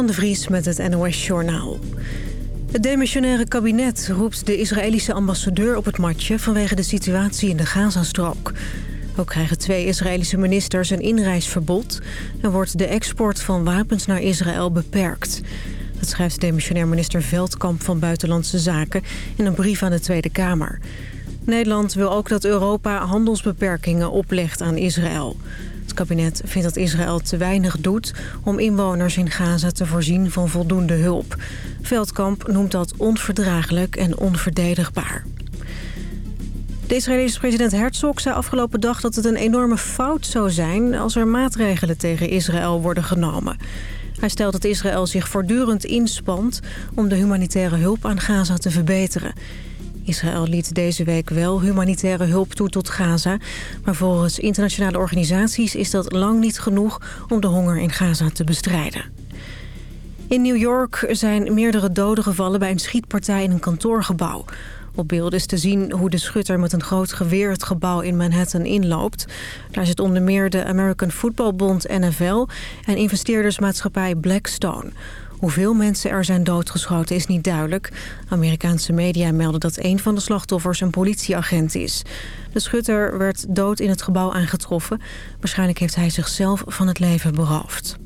Van de Vries met het NOS-journaal. Het demissionaire kabinet roept de Israëlische ambassadeur op het matje... vanwege de situatie in de Gazastrook. Ook krijgen twee Israëlische ministers een inreisverbod... en wordt de export van wapens naar Israël beperkt. Dat schrijft demissionair minister Veldkamp van Buitenlandse Zaken... in een brief aan de Tweede Kamer. Nederland wil ook dat Europa handelsbeperkingen oplegt aan Israël... Kabinet vindt dat Israël te weinig doet om inwoners in Gaza te voorzien van voldoende hulp. Veldkamp noemt dat onverdraaglijk en onverdedigbaar. De Israëlische president Herzog zei afgelopen dag dat het een enorme fout zou zijn... als er maatregelen tegen Israël worden genomen. Hij stelt dat Israël zich voortdurend inspant om de humanitaire hulp aan Gaza te verbeteren. Israël liet deze week wel humanitaire hulp toe tot Gaza... maar volgens internationale organisaties is dat lang niet genoeg... om de honger in Gaza te bestrijden. In New York zijn meerdere doden gevallen bij een schietpartij in een kantoorgebouw. Op beelden is te zien hoe de schutter met een groot geweer het gebouw in Manhattan inloopt. Daar zit onder meer de American Football Bond NFL en investeerdersmaatschappij Blackstone... Hoeveel mensen er zijn doodgeschoten is niet duidelijk. Amerikaanse media melden dat een van de slachtoffers een politieagent is. De schutter werd dood in het gebouw aangetroffen. Waarschijnlijk heeft hij zichzelf van het leven beroofd.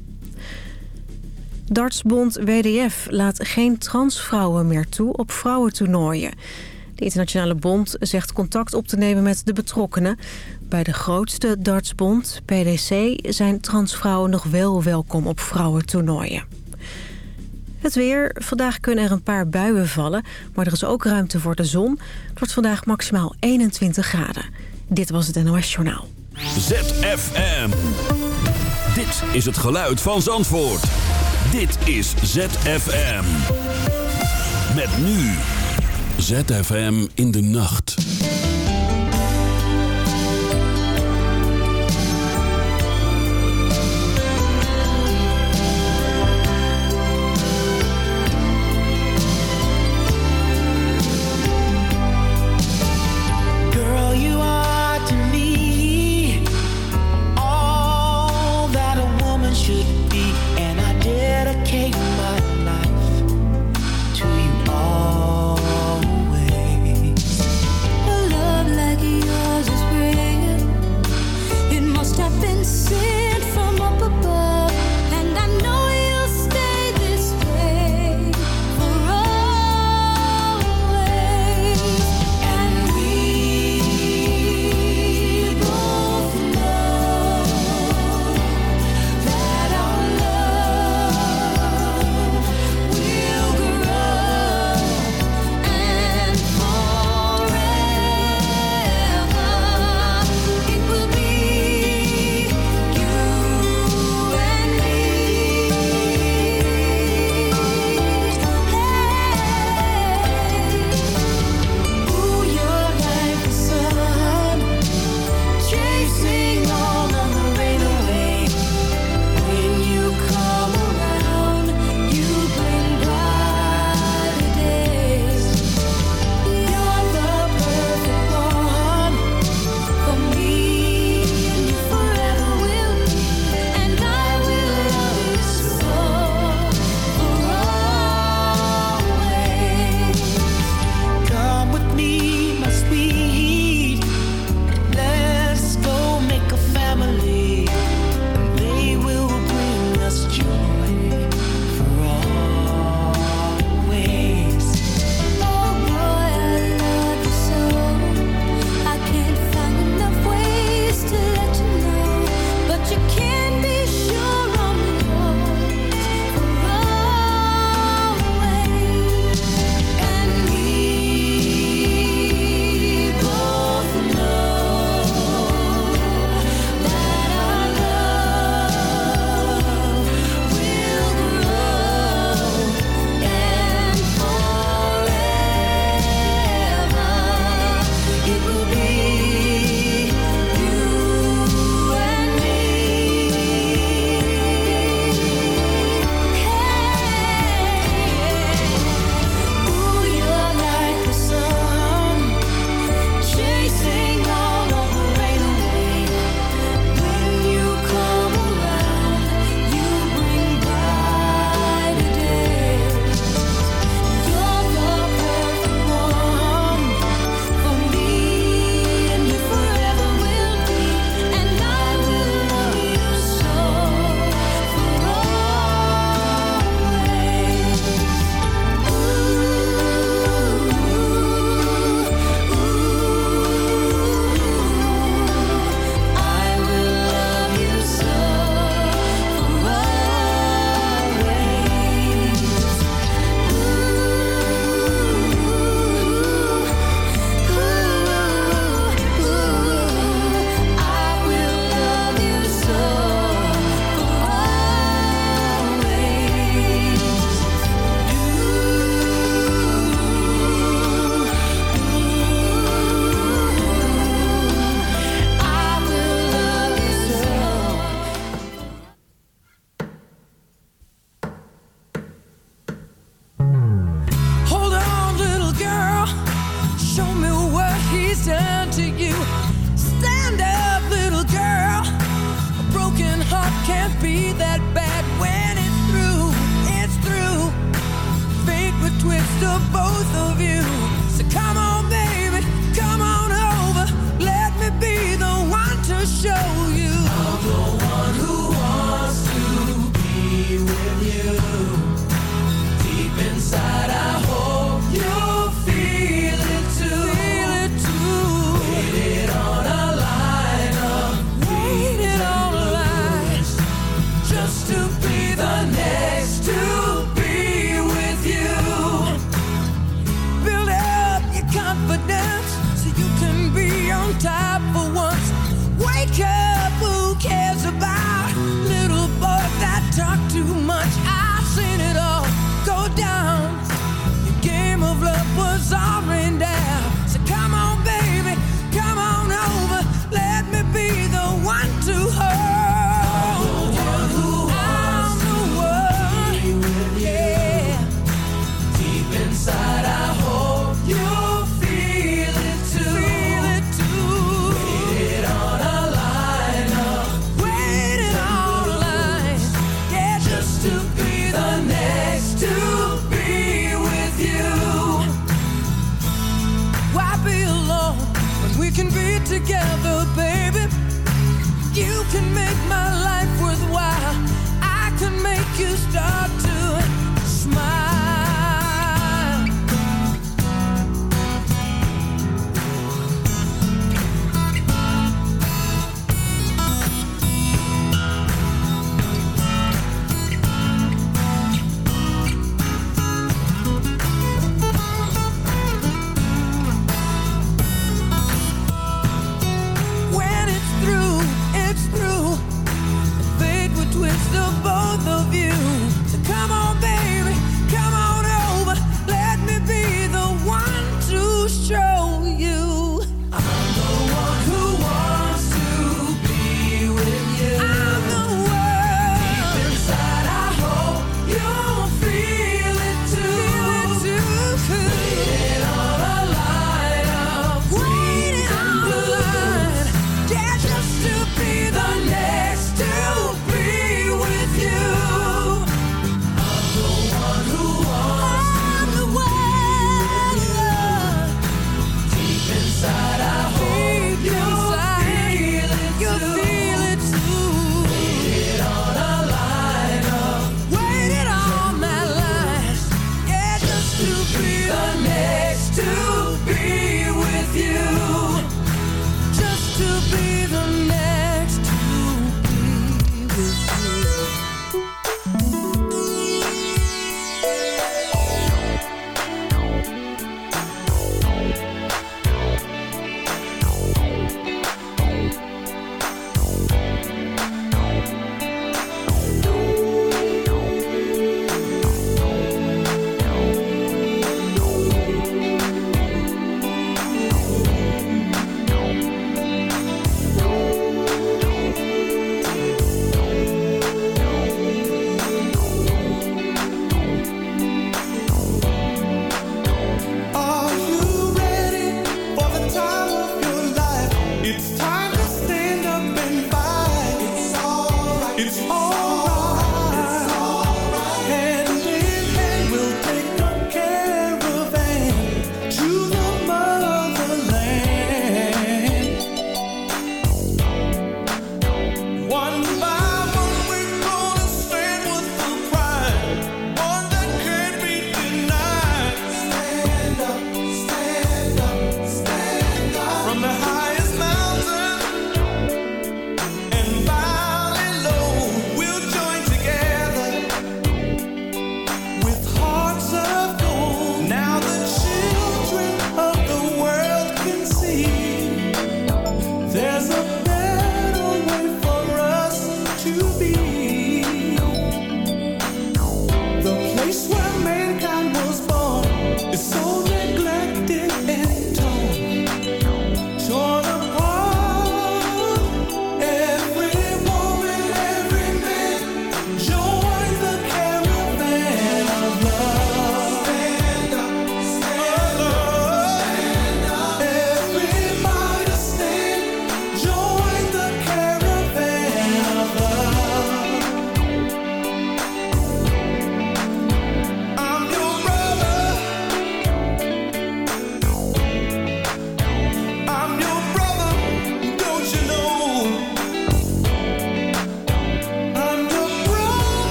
Dartsbond WDF laat geen transvrouwen meer toe op vrouwentoernooien. De internationale bond zegt contact op te nemen met de betrokkenen. Bij de grootste dartsbond, PDC, zijn transvrouwen nog wel welkom op vrouwentoernooien. Het weer. Vandaag kunnen er een paar buien vallen, maar er is ook ruimte voor de zon. Het wordt vandaag maximaal 21 graden. Dit was het NOS Journaal. ZFM. Dit is het geluid van Zandvoort. Dit is ZFM. Met nu. ZFM in de nacht.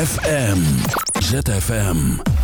ZFM. ZFM.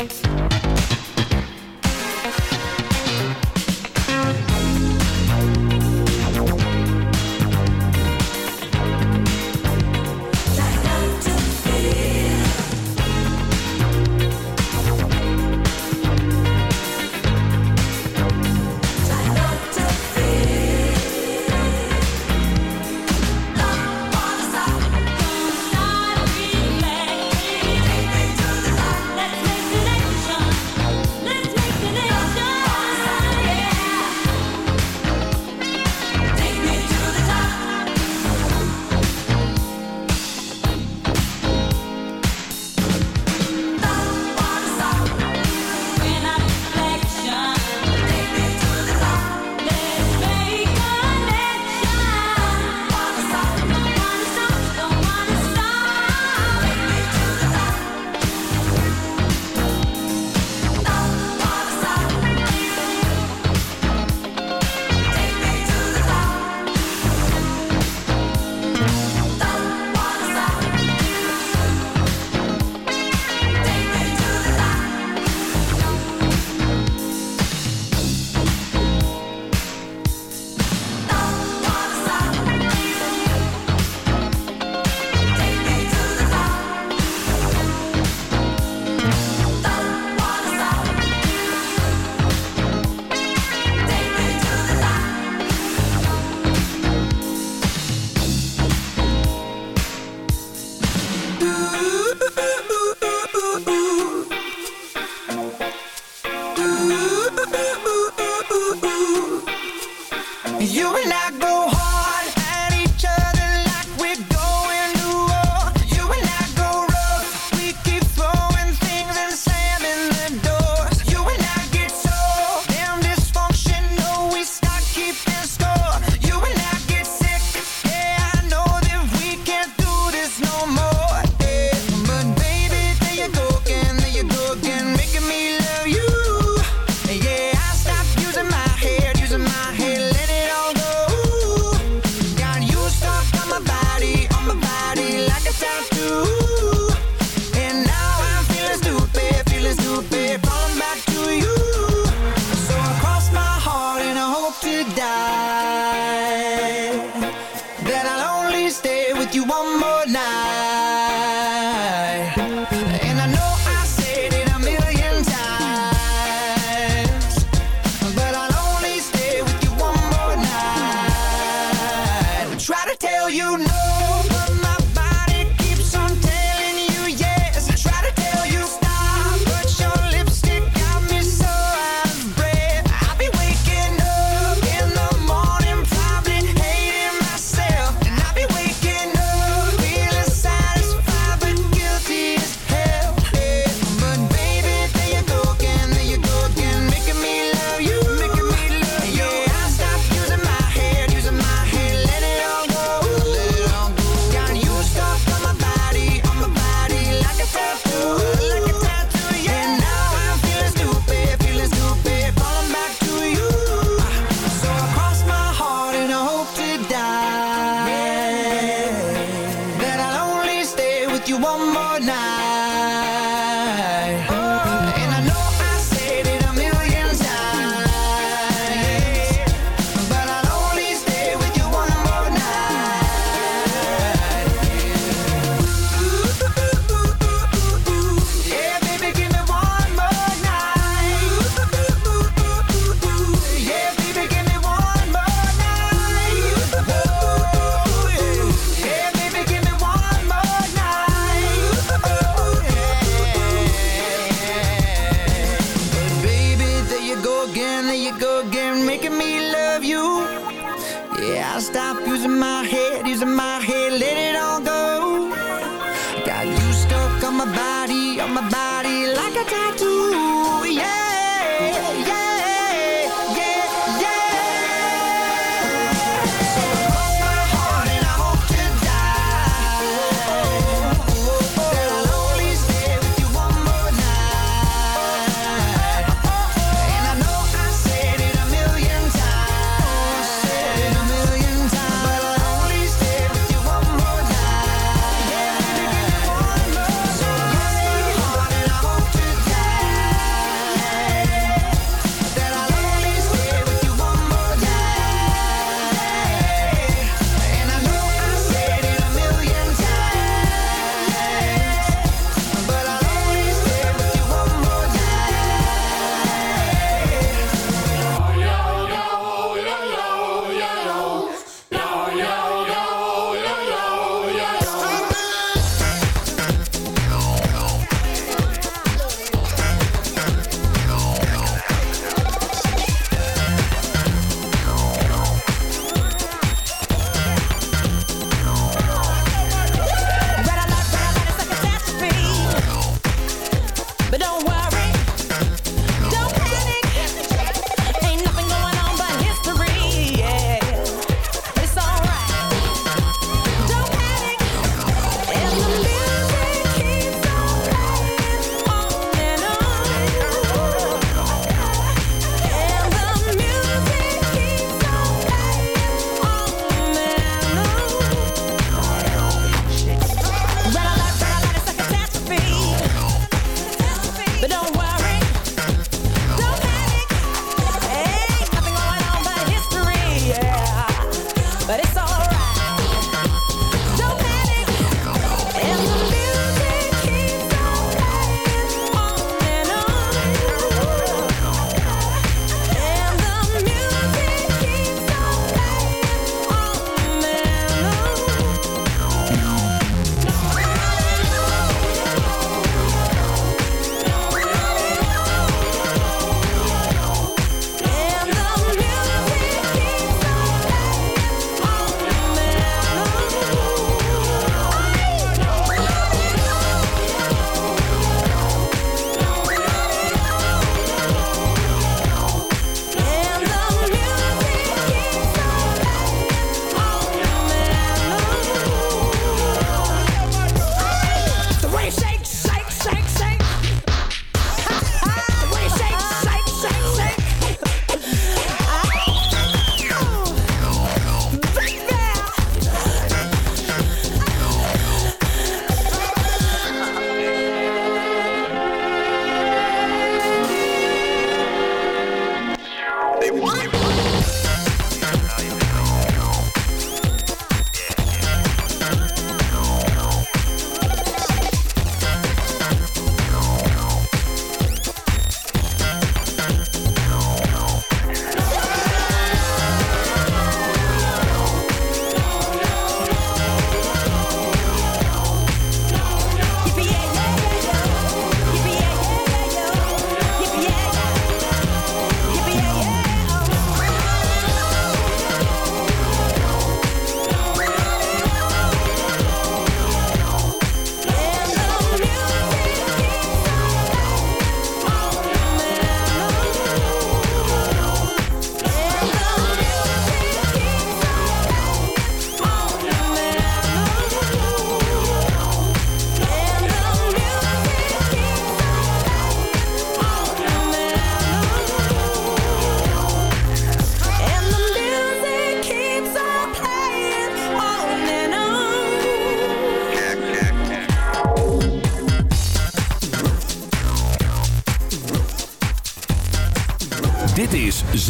Bye.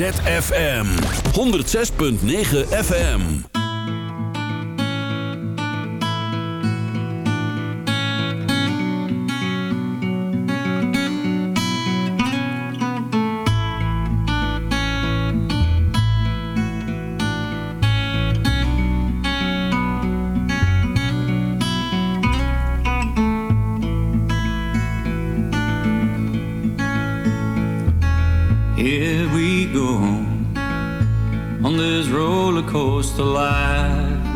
ZFM 106.9 FM.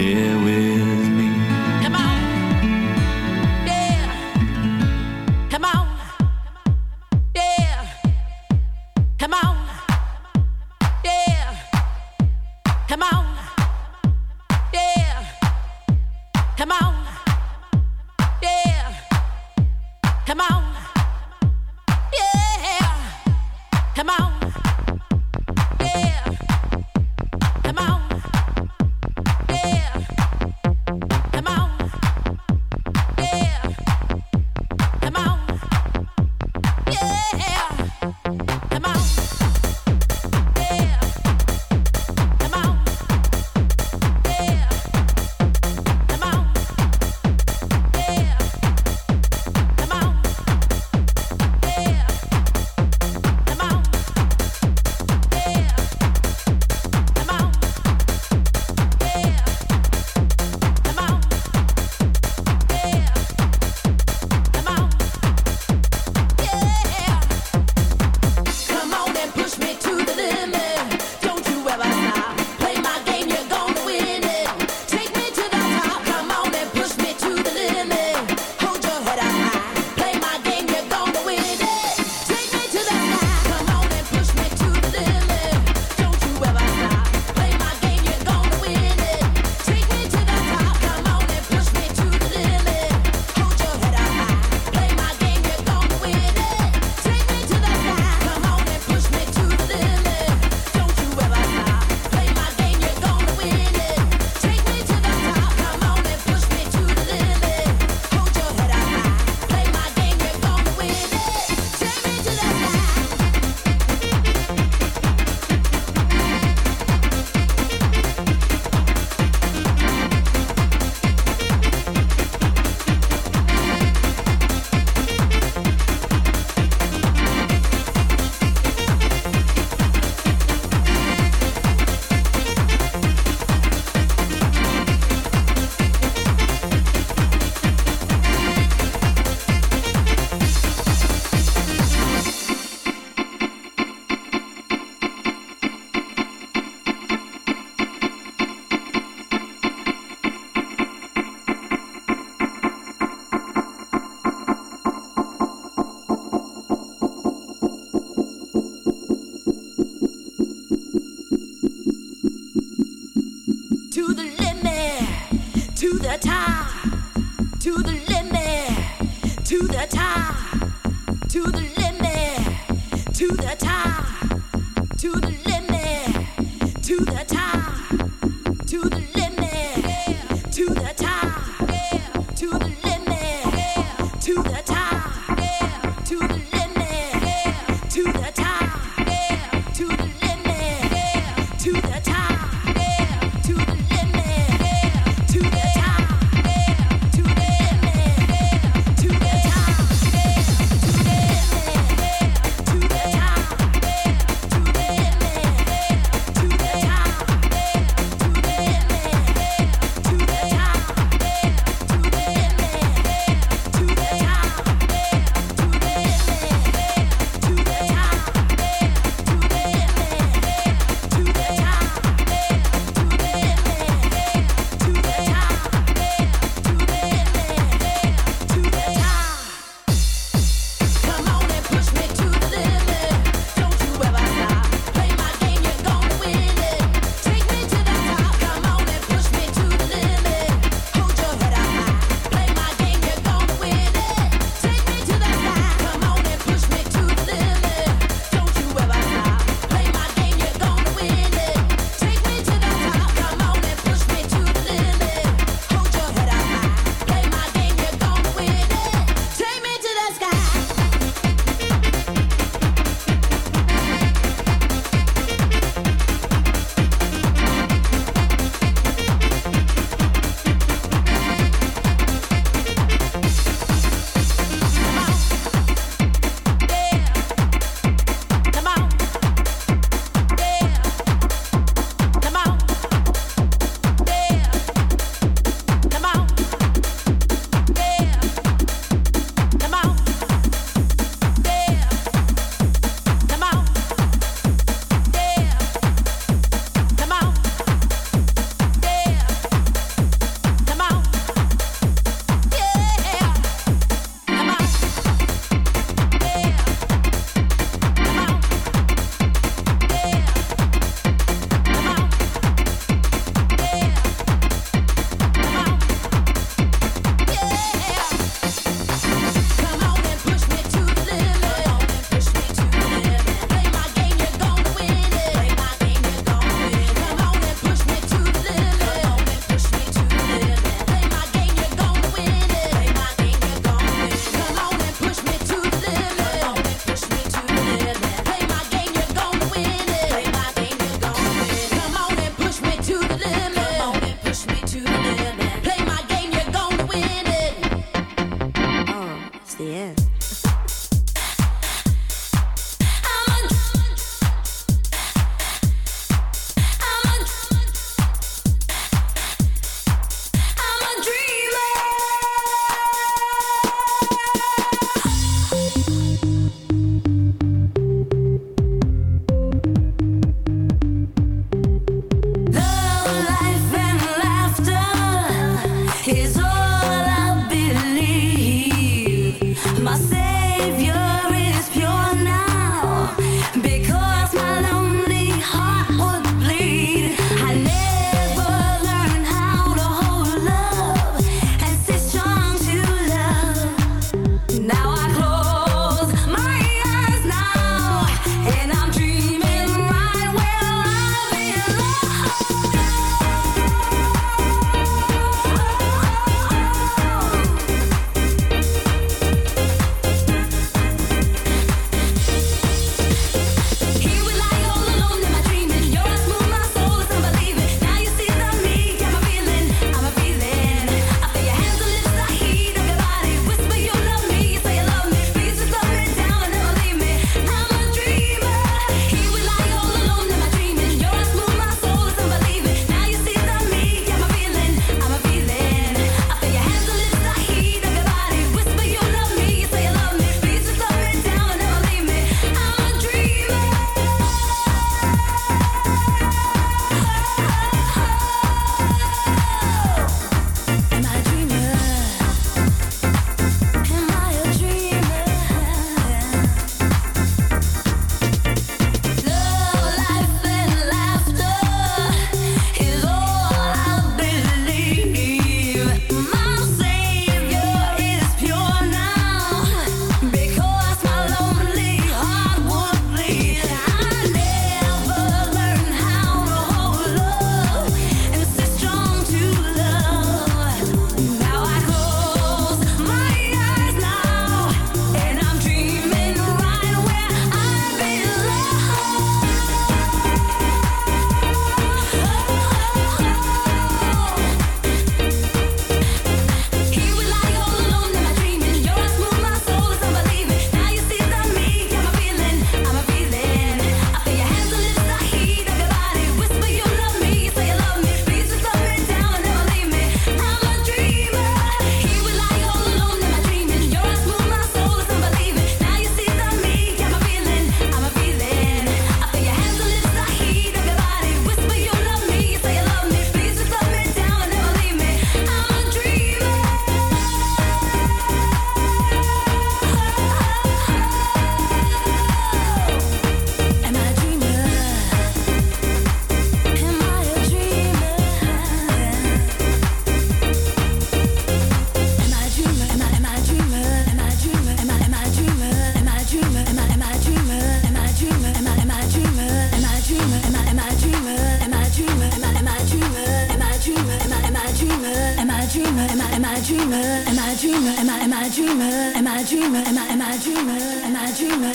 dear will.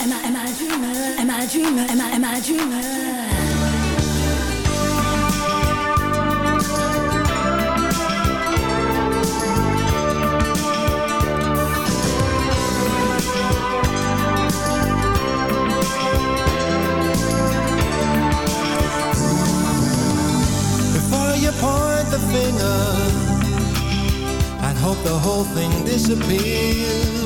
am I, am I a dreamer? Am I a dreamer? Am I, am I a dreamer? point the finger. i hope the whole thing disappears